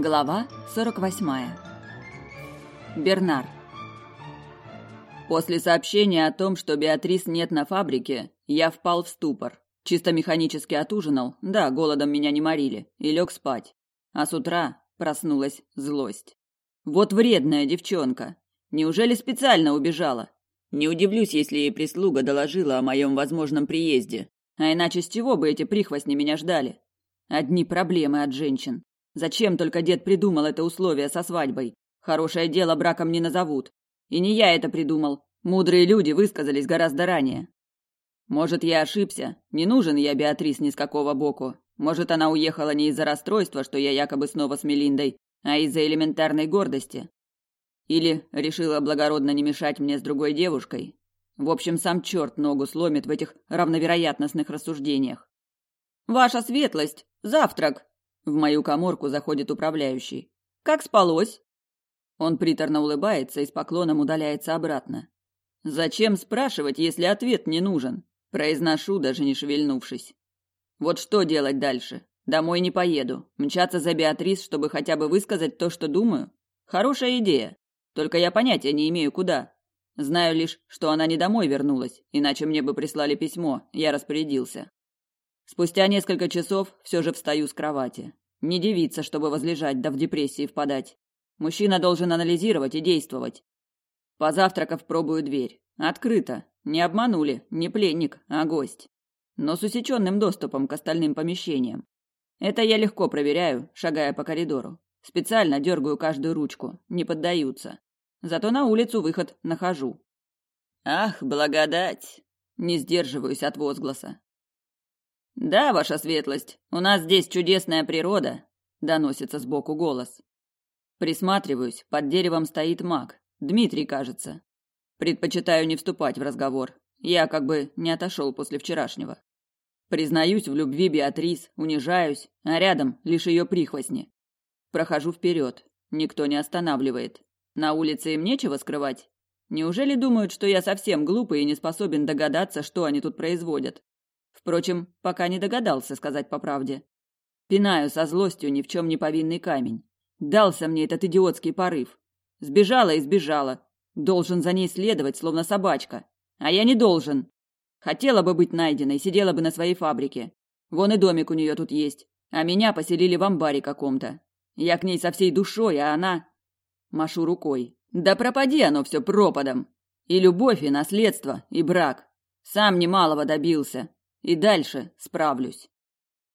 Глава 48. Бернар. После сообщения о том, что Беатрис нет на фабрике, я впал в ступор. Чисто механически отужинал, да, голодом меня не морили, и лег спать. А с утра проснулась злость. Вот вредная девчонка. Неужели специально убежала? Не удивлюсь, если ей прислуга доложила о моем возможном приезде. А иначе с чего бы эти прихвостни меня ждали? Одни проблемы от женщин. Зачем только дед придумал это условие со свадьбой? Хорошее дело браком не назовут. И не я это придумал. Мудрые люди высказались гораздо ранее. Может, я ошибся. Не нужен я Беатрис ни с какого боку. Может, она уехала не из-за расстройства, что я якобы снова с Мелиндой, а из-за элементарной гордости. Или решила благородно не мешать мне с другой девушкой. В общем, сам черт ногу сломит в этих равновероятностных рассуждениях. «Ваша светлость! Завтрак!» В мою коморку заходит управляющий. Как спалось? Он приторно улыбается и с поклоном удаляется обратно. Зачем спрашивать, если ответ не нужен? Произношу, даже не шевельнувшись. Вот что делать дальше? Домой не поеду. Мчаться за Беатрис, чтобы хотя бы высказать то, что думаю? Хорошая идея. Только я понятия не имею, куда. Знаю лишь, что она не домой вернулась, иначе мне бы прислали письмо, я распорядился. Спустя несколько часов все же встаю с кровати. Не девица, чтобы возлежать да в депрессии впадать. Мужчина должен анализировать и действовать. Позавтракав, пробую дверь. Открыто. Не обманули. Не пленник, а гость. Но с усеченным доступом к остальным помещениям. Это я легко проверяю, шагая по коридору. Специально дергаю каждую ручку. Не поддаются. Зато на улицу выход нахожу. Ах, благодать! Не сдерживаюсь от возгласа. Да, ваша светлость, у нас здесь чудесная природа, доносится сбоку голос. Присматриваюсь, под деревом стоит маг. Дмитрий, кажется. Предпочитаю не вступать в разговор. Я как бы не отошел после вчерашнего. Признаюсь в любви Беатрис, унижаюсь, а рядом лишь ее прихвостни. Прохожу вперед. Никто не останавливает. На улице им нечего скрывать. Неужели думают, что я совсем глупый и не способен догадаться, что они тут производят? Впрочем, пока не догадался сказать по правде. Пинаю со злостью ни в чем не повинный камень. Дался мне этот идиотский порыв. Сбежала и сбежала. Должен за ней следовать, словно собачка. А я не должен. Хотела бы быть найденной, сидела бы на своей фабрике. Вон и домик у нее тут есть. А меня поселили в амбаре каком-то. Я к ней со всей душой, а она... Машу рукой. Да пропади оно все пропадом. И любовь, и наследство, и брак. Сам немалого добился. И дальше справлюсь.